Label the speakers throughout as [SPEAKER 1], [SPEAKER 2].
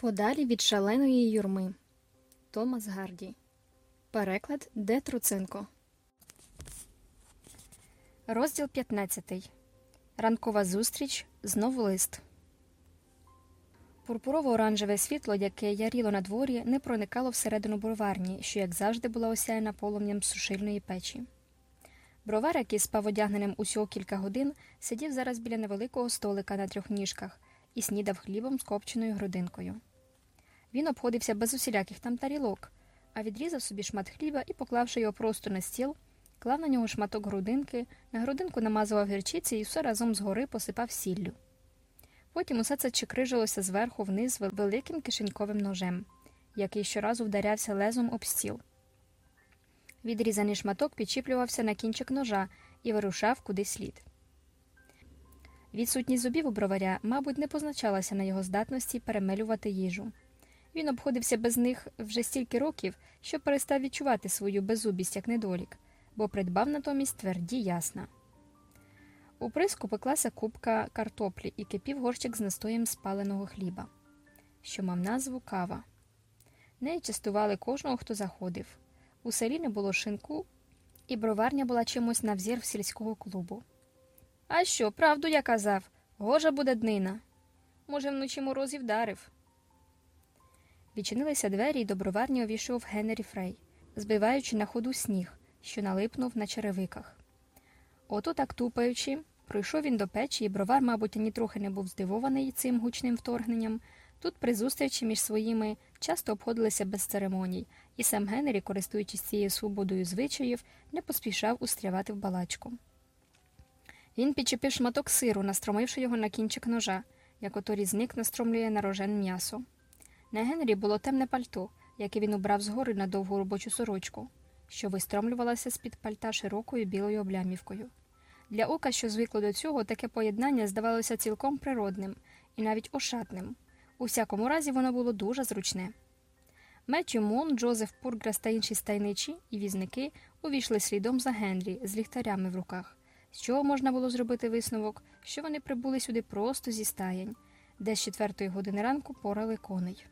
[SPEAKER 1] Подалі від шаленої юрми. Томас Гарді. Переклад Де Труценко. Розділ 15. Ранкова зустріч. Знову лист. Пурпурово-оранжеве світло, яке яріло на дворі, не проникало всередину броварні, що, як завжди, була осяяна полум'ям сушильної печі. Бровар, який спав одягненим усього кілька годин, сидів зараз біля невеликого столика на трьох ніжках і снідав хлібом з копченою грудинкою. Він обходився без усіляких там тарілок, а відрізав собі шмат хліба і, поклавши його просто на стіл, клав на нього шматок грудинки, на грудинку намазував гірчиці і все разом згори посипав сіллю. Потім усе це чекрижилося зверху вниз великим кишеньковим ножем, який щоразу вдарявся лезом об стіл. Відрізаний шматок підчіплювався на кінчик ножа і вирушав куди слід. Відсутність зубів у броваря, мабуть, не позначалася на його здатності перемелювати їжу. Він обходився без них вже стільки років, що перестав відчувати свою беззубість як недолік, бо придбав натомість тверді ясна. У приску пеклася кубка картоплі і кипів горщик з настоєм спаленого хліба, що мав назву кава. Неї частували кожного, хто заходив. У селі не було шинку, і броварня була чимось на взір сільського клубу. А що, правду я казав, гожа буде днина. Може, вночі мороз і вдарив. Відчинилися двері, і до броварні увійшов Генрі Фрей, збиваючи на ходу сніг, що налипнув на черевиках. Ото так тупаючи, пройшов він до печі, і бровар, мабуть, ані трохи не був здивований цим гучним вторгненням. Тут, при зустрічі між своїми, часто обходилися без церемоній, і сам Генрі, користуючись цією свободою звичаїв, не поспішав устрявати в балачку. Він підчепив шматок сиру, настромивши його на кінчик ножа, як ото настромлює на рожен м'ясо. На Генрі було темне пальто, яке він убрав згори на довгу робочу сорочку, що вистромлювалася з-під пальта широкою білою облямівкою. Для ока, що звикло до цього, таке поєднання здавалося цілком природним і навіть ошатним. У всякому разі, воно було дуже зручне. Меттю Мон, Джозеф Пурграс та інші стайничі і візники увійшли слідом за Генрі з ліхтарями в руках, з чого можна було зробити висновок, що вони прибули сюди просто зі стаєнь, де з четвертої години ранку порали коней.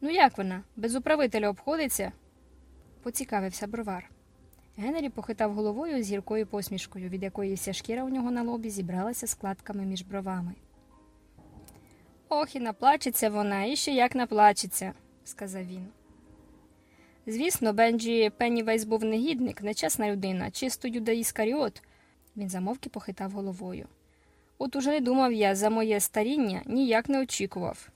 [SPEAKER 1] Ну, як вона? Без управителя обходиться? поцікавився бровар. Генрі похитав головою з гіркою посмішкою, від якої вся шкіра у нього на лобі зібралася складками між бровами. Ох, і наплачеться вона, і ще як наплачеться, сказав він. Звісно, Бенджі Пеннівейс був негідник, нечесна людина, чисто Юда Іскаріот. Він замовк і похитав головою. От уже не думав я за моє старіння, ніяк не очікував.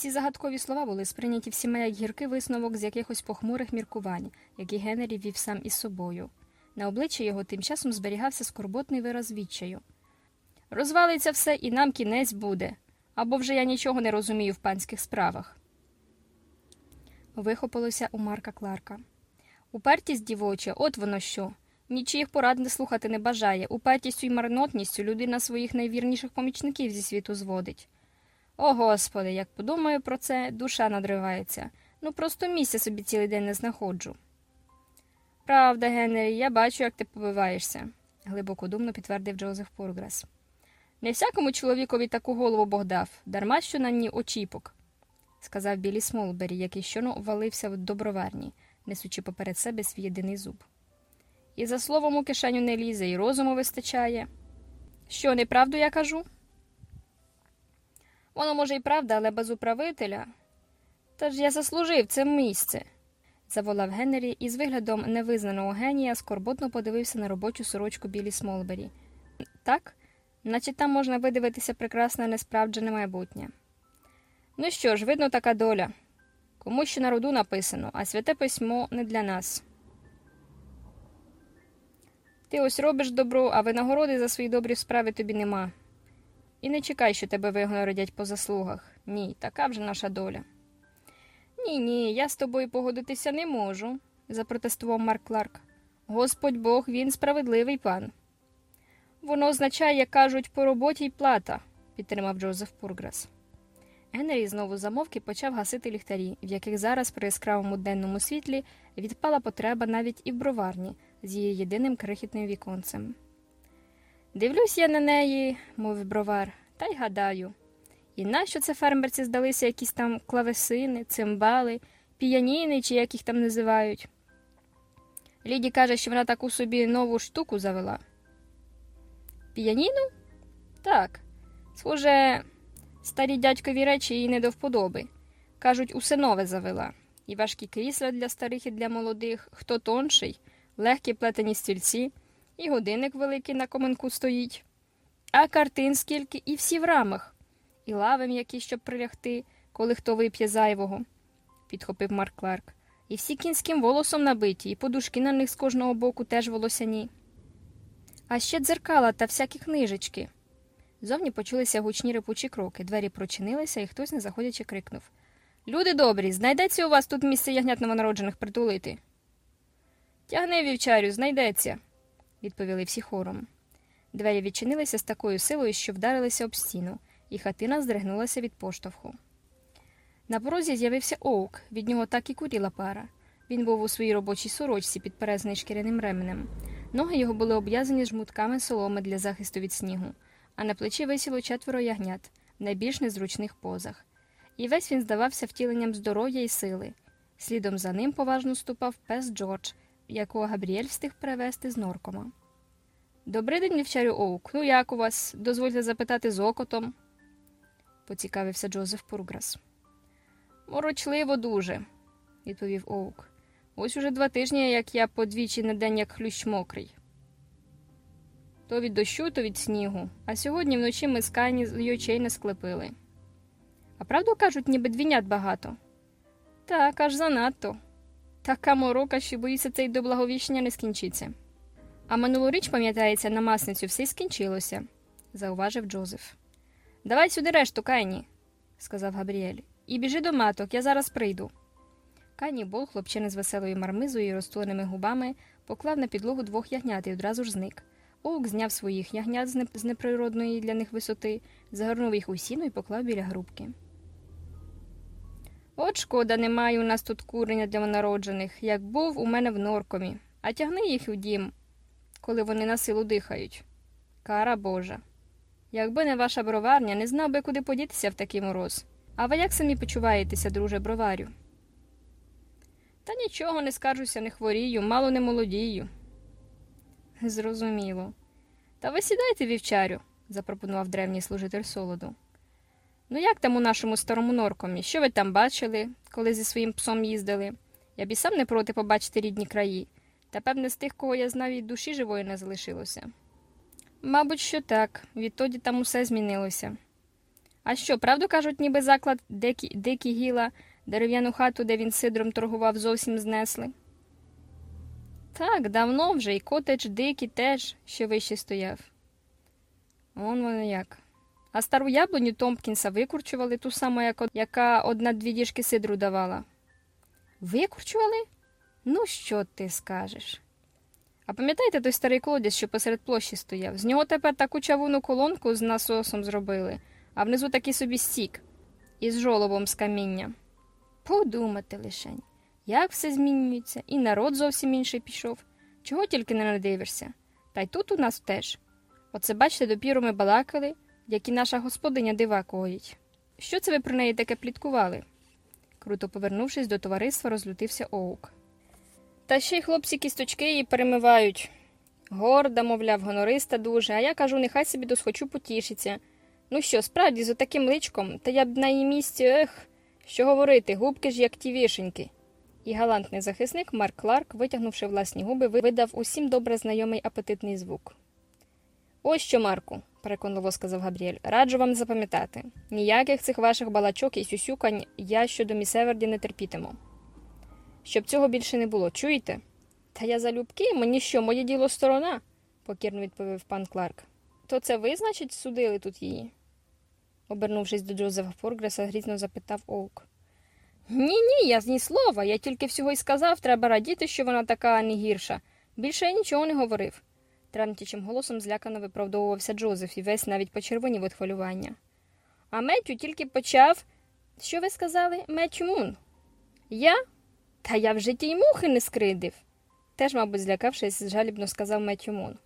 [SPEAKER 1] Ці загадкові слова були сприйняті всіма як гіркий висновок з якихось похмурих міркувань, які Генрі вів сам із собою. На обличчі його тим часом зберігався скорботний вираз відчаю. Розвалиться все і нам кінець буде, або вже я нічого не розумію в панських справах. Вихопилося у Марка Кларка. Упертість дівоча, от воно що. Нічиїх порад не слухати не бажає. Упертістю й марнотністю людина своїх найвірніших помічників зі світу зводить. О, Господи, як подумаю про це, душа надривається. Ну просто місця собі цілий день не знаходжу. Правда, Генрі, я бачу, як ти побиваєшся, глибоко думно підтвердив Джозеф Пургрес. Не всякому чоловікові таку голову Бог дав, дарма що на ній очіпок, сказав Білі Смолбері, який щоно ввалився в доброварні, несучи поперед себе свій єдиний зуб. І за словом у кишеню не лізе, і розуму вистачає. Що, неправду я кажу? Воно, може, і правда, але без управителя. Та ж я заслужив це місце, заволав Генрі і з виглядом невизнаного генія скорботно подивився на робочу сорочку Білі Смолбері. Так, наче там можна видивитися прекрасне несправджене майбутнє. Ну що ж, видно, така доля. Кому що на роду написано, а святе письмо не для нас. Ти ось робиш добро, а винагороди за свої добрі справи тобі нема. І не чекай, що тебе вигородять по заслугах. Ні, така вже наша доля. Ні, ні, я з тобою погодитися не можу, запротестував Марк Кларк. Господь Бог, він справедливий пан. Воно означає, як кажуть, по роботі й плата, підтримав Джозеф Пурграс. Генрі знову замовки почав гасити ліхтарі, в яких зараз при яскравому денному світлі відпала потреба навіть і в броварні з її єдиним крихітним віконцем. Дивлюсь я на неї, мовив бровар, Та й гадаю. І нащо це фермерці здалися якісь там клавесини, цимбали, піяніни чи як їх там називають? Ліді каже, що вона таку собі нову штуку завела. Піяніну? Так. Схоже, старі дядькові речі їй не до вподоби. Кажуть, усе нове завела. І важкі крісла для старих і для молодих, хто тонший, легкі плетені стільці, і годинник великий на коменку стоїть. А картин скільки і всі в рамах, і лави м'які, щоб прилягти, коли хто вип'є зайвого, підхопив Марк Кларк. І всі кінським волосом набиті, і подушки на них з кожного боку теж волосяні. А ще дзеркала та всякі книжечки. Зовні почулися гучні репучі кроки, двері прочинилися, і хтось, не заходячи, крикнув Люди добрі, знайдеться у вас тут місце ягнят новонароджених притулити. Тягни, вівчарю, знайдеться, відповіли всі хором. Двері відчинилися з такою силою, що вдарилися об стіну, і хатина здригнулася від поштовху. На порозі з'явився Оук, від нього так і куріла пара. Він був у своїй робочій сорочці, підперезаний шкіряним ременем. Ноги його були обв'язані жмутками соломи для захисту від снігу, а на плечі висіло четверо ягнят в найбільш незручних позах. І весь він здавався втіленням здоров'я і сили. Слідом за ним поважно ступав пес Джордж, якого Габріель встиг перевезти з норкома. Добрий день, вівчарю Оук. Ну як у вас? Дозвольте запитати з окотом, поцікавився Джозеф Пурграс. Морочливо дуже, відповів Оук. Ось уже два тижні, як я подвічі на день як хлющ мокрий. То від дощу, то від снігу, а сьогодні вночі ми з Кайні й очей не склепили. А правду кажуть, ніби двінят багато. Так, аж занадто. Така морока, що боюся, цей до благовіщення не скінчиться. А минулоріч, пам'ятається, на масницю все скінчилося, зауважив Джозеф. Давай сюди решту, Кайні, сказав Габріель. І біжи до маток, я зараз прийду. Кайні Бол, хлопчина з веселою мармизою і розтуленими губами, поклав на підлогу двох ягнят і одразу ж зник. Оук зняв своїх ягнят з неприродної для них висоти, загорнув їх у сіну і поклав біля грубки. От шкода, немає у нас тут курення для народжених, як був у мене в норкомі, а тягни їх у дім, коли вони на силу дихають. Кара Божа. Якби не ваша броварня, не знав би, куди подітися в такий мороз. А ви як самі почуваєтеся, друже броварю? Та нічого не скаржуся, не хворію, мало не молодію. Зрозуміло. Та ви сідайте, вівчарю, запропонував древній служитель солоду. Ну, як там у нашому старому норкомі? Що ви там бачили, коли зі своїм псом їздили? Я б і сам не проти побачити рідні краї, та певне з тих, кого я знав, і душі живої не залишилося. Мабуть, що так, відтоді там усе змінилося. А що, правду кажуть, ніби заклад дикі, дикі гіла, дерев'яну хату, де він сидром торгував, зовсім знесли? Так, давно вже, і котедж дикий теж, що вище стояв. Он воно як. А стару яблуню Томпкінса викорчували ту саму, як, яка одна-дві діжки сидру давала. Викорчували? Ну, що ти скажеш? А пам'ятаєте той старий колодязь, що посеред площі стояв? З нього тепер таку чавуну колонку з насосом зробили, а внизу такий собі стік із жолобом з каміння. Подумати лишень, як все змінюється, і народ зовсім інший пішов. Чого тільки не надивишся. Та й тут у нас теж. Оце, бачите, допіру ми балакали, як і наша господиня дива коїть. Що це ви про неї таке пліткували? Круто повернувшись до товариства, розлютився Оук. Та ще й хлопці кісточки її перемивають. Горда, мовляв, гонориста дуже, а я кажу, нехай собі досхочу потішиться. Ну що, справді, з отаким личком, та я б на її місці, ех, що говорити, губки ж, як ті вішеньки. І галантний захисник Марк Кларк, витягнувши власні губи, видав усім добре знайомий апетитний звук. Ось що, Марку, переконливо сказав Габріель, раджу вам запам'ятати ніяких цих ваших балачок і сюсюкань я щодо місеверді не терпітиму. Щоб цього більше не було, чуєте? Та я залюбки, мені що, моє діло сторона, покірно відповів пан Кларк. То це ви, значить, судили тут її? обернувшись до Джозефа Форгреса, грізно запитав Оук. Ні, ні, я з ні слова. Я тільки всього й сказав, треба радіти, що вона така, а не гірша. Більше я нічого не говорив. Тремтячим голосом злякано виправдовувався Джозеф і весь навіть почервонів від хвилювання. А Меттю тільки почав. Що ви сказали, Меттю Мун? Я? Та я в житті й мухи не скридив, теж, мабуть, злякавшись, жалібно сказав Меттю Мун.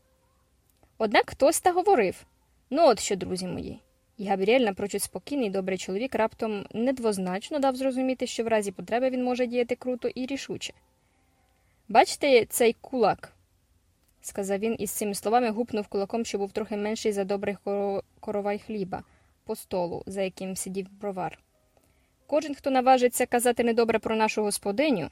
[SPEAKER 1] Однак хтось та говорив ну, от що, друзі мої. І Габріель, напрочуд спокійний, добрий чоловік, раптом недвозначно дав зрозуміти, що в разі потреби він може діяти круто і рішуче. Бачите цей кулак? Сказав він і з цими словами гупнув кулаком, що був трохи менший за добрий коро... коровай хліба, по столу, за яким сидів бровар. Кожен, хто наважиться казати недобре про нашу господиню.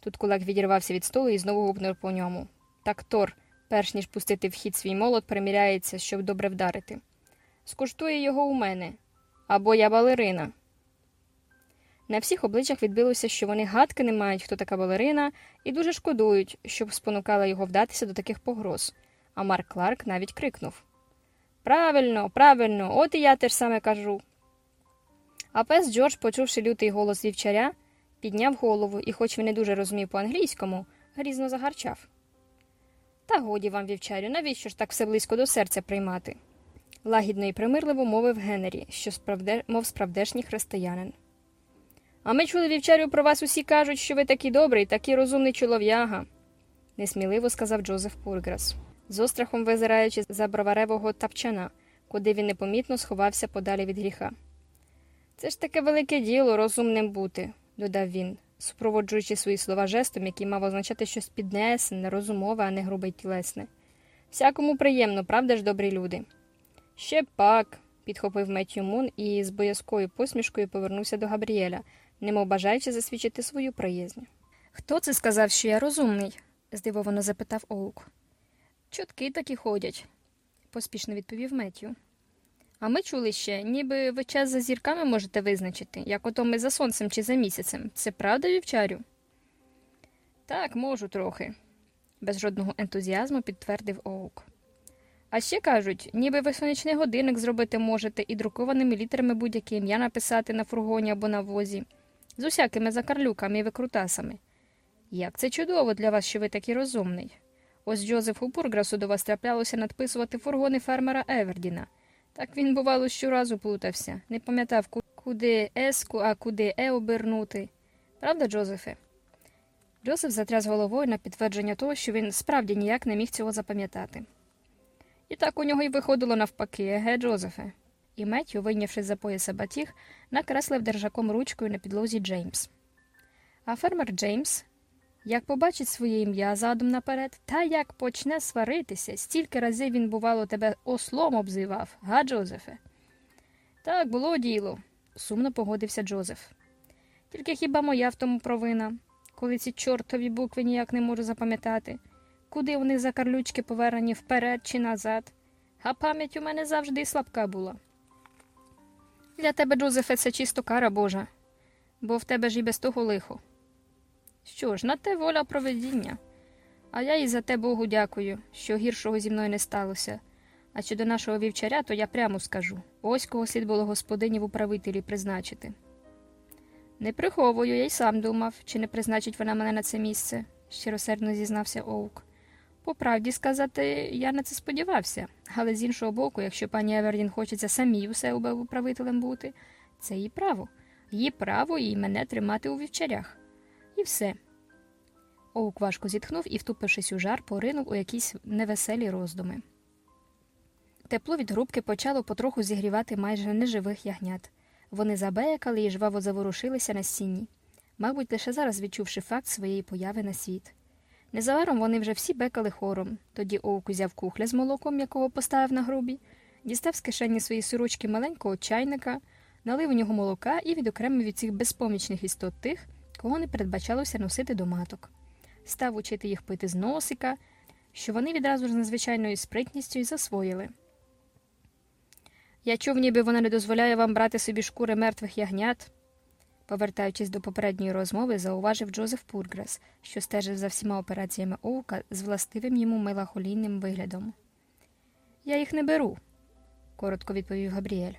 [SPEAKER 1] Тут кулак відірвався від столу і знову гупнув по ньому. Так Тор, перш ніж пустити в хід свій молот, приміряється, щоб добре вдарити. Скуштує його у мене. Або я балерина. На всіх обличчях відбилося, що вони гадки не мають, хто така балерина, і дуже шкодують, щоб спонукала його вдатися до таких погроз. А Марк Кларк навіть крикнув Правильно, правильно, от і я теж саме кажу. А пес Джордж, почувши лютий голос вівчаря, підняв голову і, хоч він не дуже розумів по-англійському, грізно загарчав. Та годі вам, вівчарю, навіщо ж так все близько до серця приймати? лагідно і примирливо мовив Генері, що справде... мов справдешній християнин. А ми чули вівчарю про вас усі кажуть, що ви такий добрий, такий розумний чолов'яга, несміливо сказав Джозеф Пурграс, з острахом визираючи за броваревого тапчана, куди він непомітно сховався подалі від гріха. Це ж таке велике діло розумним бути, додав він, супроводжуючи свої слова жестом, який мав означати щось піднесене, розумове, а не грубе й тілесне. Всякому приємно, правда ж, добрі люди? Ще пак, підхопив Меттю Мун і з боязкою посмішкою повернувся до Габріеля, немов бажаючи засвідчити свою приязнь. Хто це сказав, що я розумний? здивовано запитав Оук. Чутки такі ходять, поспішно відповів Меттю. А ми чули ще, ніби ви час за зірками можете визначити, як ото ми за сонцем чи за місяцем. Це правда, вівчарю? Так, можу трохи, без жодного ентузіазму підтвердив Оук. А ще кажуть, ніби ви сонячний годинник зробити можете і друкованими літерами будь-яке ім'я написати на фургоні або на возі, з усякими закарлюками і викрутасами. Як це чудово для вас, що ви такий розумний. Ось Джозефу Пурграсу до вас траплялося надписувати фургони фермера Евердіна. Так він, бувало, щоразу плутався, не пам'ятав, куди еску, а куди е обернути. Правда, Джозефе? Джозеф затряс головою на підтвердження того, що він справді ніяк не міг цього запам'ятати. І так у нього й виходило навпаки, еге, Джозефе. І Меттю, вийнявши за пояса батіг, накреслив держаком ручкою на підлозі Джеймс. А фермер Джеймс, як побачить своє ім'я задом наперед, та як почне сваритися, стільки разів він, бувало, тебе ослом обзивав, га, Джозефе? Так, було діло, сумно погодився Джозеф. Тільки хіба моя в тому провина, коли ці чортові букви ніяк не можу запам'ятати, куди вони за карлючки повернені вперед чи назад, а пам'ять у мене завжди слабка була. Для тебе, Джозефе, це чисто кара Божа, бо в тебе ж і без того лихо. Що ж, на те воля проведіння. А я і за те Богу дякую, що гіршого зі мною не сталося. А щодо нашого вівчаря, то я прямо скажу ось кого слід було господині в управителі призначити. Не приховую, я й сам думав, чи не призначить вона мене на це місце, щиросердно зізнався Оук. По правді сказати, я на це сподівався, але з іншого боку, якщо пані Евердін хочеться самій у себе управителем бути, це її право, її право і мене тримати у вівчарях. І все. Оук важко зітхнув і, втупившись у жар, поринув у якісь невеселі роздуми. Тепло від грубки почало потроху зігрівати майже неживих ягнят. Вони забеякали і жваво заворушилися на стіні, мабуть, лише зараз відчувши факт своєї появи на світ. Незабаром вони вже всі бекали хором. Тоді Оук узяв кухля з молоком, якого поставив на грубі, дістав з кишені свої сорочки маленького чайника, налив у нього молока і відокремив від цих безпомічних істот тих, кого не передбачалося носити до маток. Став учити їх пити з носика, що вони відразу ж надзвичайною спритністю й засвоїли. Я чув, ніби вона не дозволяє вам брати собі шкури мертвих ягнят. Повертаючись до попередньої розмови, зауважив Джозеф Пургрес, що стежив за всіма операціями Оука з властивим йому мелахолійним виглядом. Я їх не беру, коротко відповів Габріель.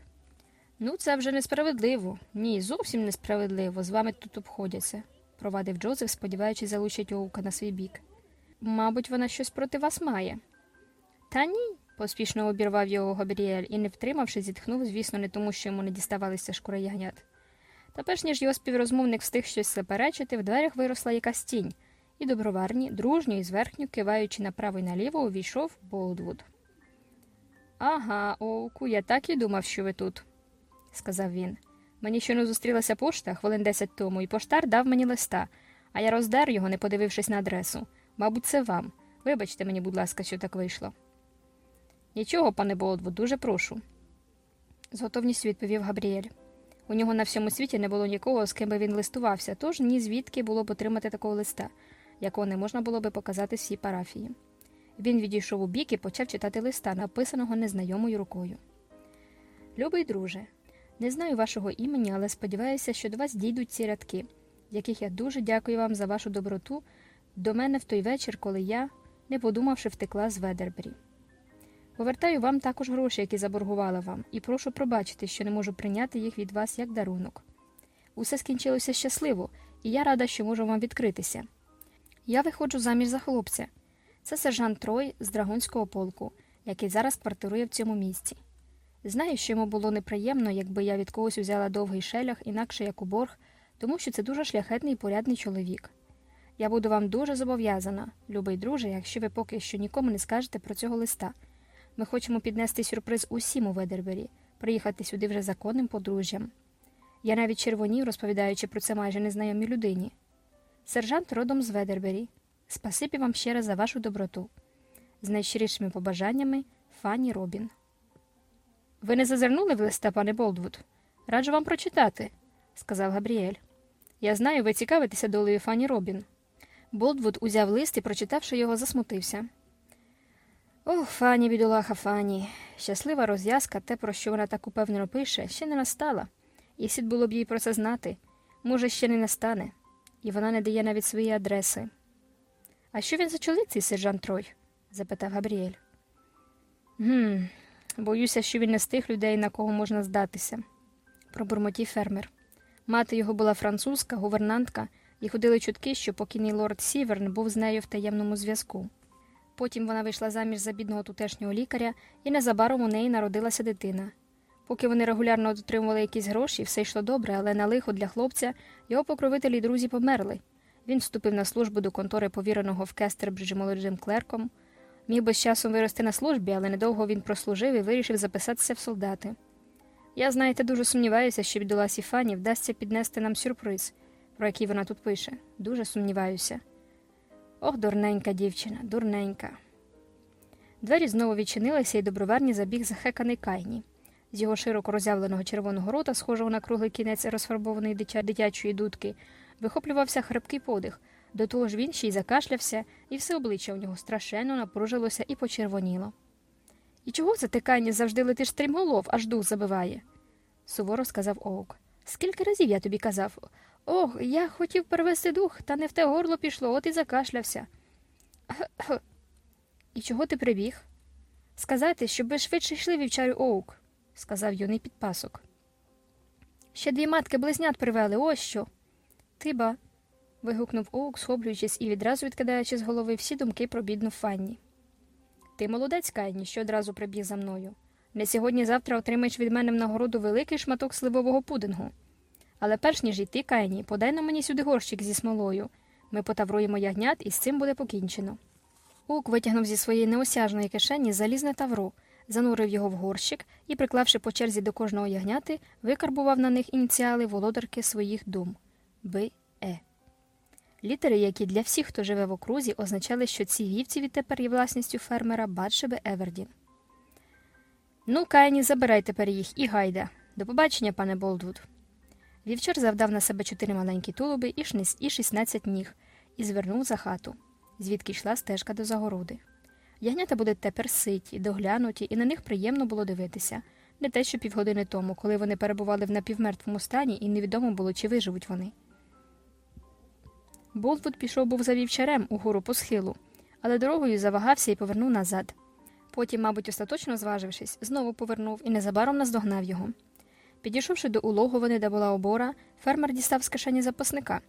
[SPEAKER 1] Ну, це вже несправедливо. Ні, зовсім несправедливо. З вами тут обходяться, провадив Джозеф, сподіваючись залучить Оука на свій бік. Мабуть, вона щось проти вас має. Та ні, поспішно обірвав його Габріель і, не втримавши, зітхнув, звісно, не тому, що йому не діставалися шкури ягнят. Та перш ніж його співрозмовник встиг щось заперечити, в дверях виросла якась тінь, і доброварні, дружньо і зверхньо, киваючи направо й наліво, увійшов Болдвуд. Ага, Оуку, я так і думав, що ви тут, сказав він. Мені щойно зустрілася пошта хвилин десять тому, і поштар дав мені листа, а я роздер його, не подивившись на адресу. Мабуть, це вам. Вибачте мені, будь ласка, що так вийшло. Нічого, пане Болдвуд, дуже прошу. З готовністю відповів Габріель. У нього на всьому світі не було нікого, з ким би він листувався, тож ні звідки було б отримати такого листа, якого не можна було би показати всій парафії. Він відійшов у бік і почав читати листа, написаного незнайомою рукою. Любий друже, не знаю вашого імені, але сподіваюся, що до вас дійдуть ці рядки, яких я дуже дякую вам за вашу доброту до мене в той вечір, коли я, не подумавши, втекла з Ведербері. Повертаю вам також гроші, які заборгувала вам, і прошу пробачити, що не можу прийняти їх від вас як дарунок. Усе скінчилося щасливо, і я рада, що можу вам відкритися. Я виходжу заміж за хлопця. Це сержант Трой з Драгунського полку, який зараз квартирує в цьому місці. Знаю, що йому було неприємно, якби я від когось узяла довгий шелях, інакше як у борг, тому що це дуже шляхетний і порядний чоловік. Я буду вам дуже зобов'язана, любий друже, якщо ви поки що нікому не скажете про цього листа. Ми хочемо піднести сюрприз усім у Ведербері, приїхати сюди вже законним подружжям. Я навіть червонів, розповідаючи про це майже незнайомій людині. Сержант родом з Ведербері. Спасибі вам ще раз за вашу доброту. З найщирішими побажаннями Фанні Робін. Ви не зазирнули в листа, пане Болдвуд? Раджу вам прочитати, сказав Габріель. Я знаю, ви цікавитеся долею Фанні Робін. Болдвуд узяв лист і, прочитавши його, засмутився. Ох, Фанні, бідолаха, Фанні. Щаслива розв'язка, те, про що вона так упевнено пише, ще не настала, і слід було б їй про це знати. Може, ще не настане, і вона не дає навіть свої адреси. А що він за чоловік, цей сержант Трой? запитав Габріель. Гм, боюся, що він не з тих людей, на кого можна здатися, пробурмотів фермер. Мати його була французька, гувернантка, і ходили чутки, що покійний лорд Сіверн був з нею в таємному зв'язку. Потім вона вийшла заміж за бідного тутешнього лікаря, і незабаром у неї народилася дитина. Поки вони регулярно отримували якісь гроші, все йшло добре, але на лихо для хлопця його покровителі й друзі померли. Він вступив на службу до контори повіреного в Кестербриджі молодим клерком. Міг би з часом вирости на службі, але недовго він прослужив і вирішив записатися в солдати. Я, знаєте, дуже сумніваюся, що бідоласі Фані вдасться піднести нам сюрприз, про який вона тут пише. Дуже сумніваюся. Ох, дурненька дівчина, дурненька. Двері знову відчинилися, і до броварні забіг захеканий кайні. З його широко роззявленого червоного рота, схожого на круглий кінець розфарбованої дитя... дитячої дудки, вихоплювався хрипкий подих. До того ж він ще й закашлявся, і все обличчя у нього страшенно напружилося і почервоніло. І чого це ти, Кайні, завжди летиш стрімголов, аж дух забиває? суворо сказав Оук. Скільки разів я тобі казав? Ох, я хотів перевести дух, та не в те горло пішло, от і закашлявся. І чого ти прибіг? Сказати, щоб ви швидше йшли вівчарю Оук, сказав юний підпасок. Ще дві матки близнят привели, ось що. Тиба. вигукнув Оук, схоплюючись і відразу відкидаючи з голови всі думки про бідну Фанні. Ти молодець, Кайні, що одразу прибіг за мною. Не сьогодні-завтра отримаєш від мене в нагороду великий шматок сливового пудингу. Але перш ніж йти, Кайні, подай на мені сюди горщик зі смолою. Ми потавруємо ягнят, і з цим буде покінчено. Ук витягнув зі своєї неосяжної кишені залізне тавро, занурив його в горщик і, приклавши по черзі до кожного ягняти, викарбував на них ініціали володарки своїх дум Б. Е. Літери, які для всіх, хто живе в окрузі, означали, що ці вівці відтепер є власністю фермера Батшеби Евердін. Ну, Кайні, забирай тепер їх і гайда. До побачення, пане Болдвуд. Вівчар завдав на себе чотири маленькі тулуби і шнис і шістнадцять ніг і звернув за хату, звідки йшла стежка до загороди. Ягнята будуть тепер ситі, доглянуті, і на них приємно було дивитися, не те, що півгодини тому, коли вони перебували в напівмертвому стані, і невідомо було, чи виживуть вони. Болтвуд пішов був за вівчарем угору по схилу, але дорогою завагався і повернув назад. Потім, мабуть, остаточно зважившись, знову повернув і незабаром наздогнав його. Підійшовши до улоговини, де була обора, фермер дістав з кишені записника,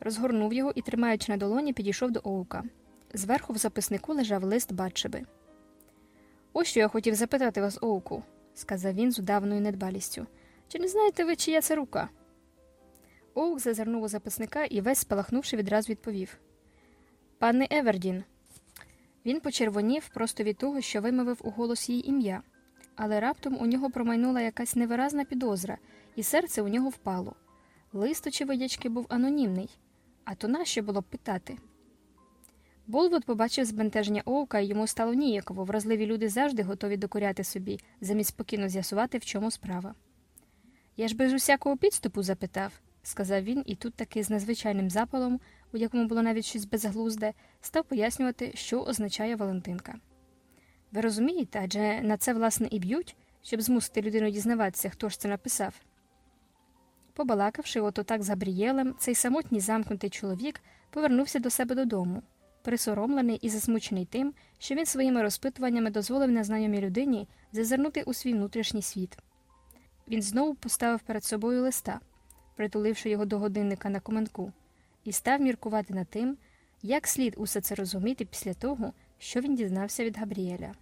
[SPEAKER 1] розгорнув його і, тримаючи на долоні, підійшов до оука. Зверху в записнику лежав лист Батшеби. Ось що я хотів запитати вас, оуку, сказав він з удавною недбалістю. Чи не знаєте ви, чия це рука? Оук зазирнув у записника і весь спалахнувши, відразу відповів Пане Евердін. Він почервонів просто від того, що вимовив у голос її ім'я. Але раптом у нього промайнула якась невиразна підозра, і серце у нього впало. Лист, очевидячки, був анонімний, а то нащо було б питати. Болвуд побачив збентеження Оука, і йому стало ніяково. Вразливі люди завжди готові докоряти собі, замість спокійно з'ясувати, в чому справа. Я ж без усякого підступу запитав, сказав він, і тут таки з незвичайним запалом, у якому було навіть щось безглузде, став пояснювати, що означає Валентинка. Ви розумієте, адже на це, власне, і б'ють, щоб змусити людину дізнаватися, хто ж це написав. Побалакавши ото так з Габрієлем, цей самотній замкнутий чоловік повернувся до себе додому, присоромлений і засмучений тим, що він своїми розпитуваннями дозволив незнайомій людині зазирнути у свій внутрішній світ. Він знову поставив перед собою листа, притуливши його до годинника на коменку, і став міркувати над тим, як слід усе це розуміти після того, що він дізнався від Габріеля.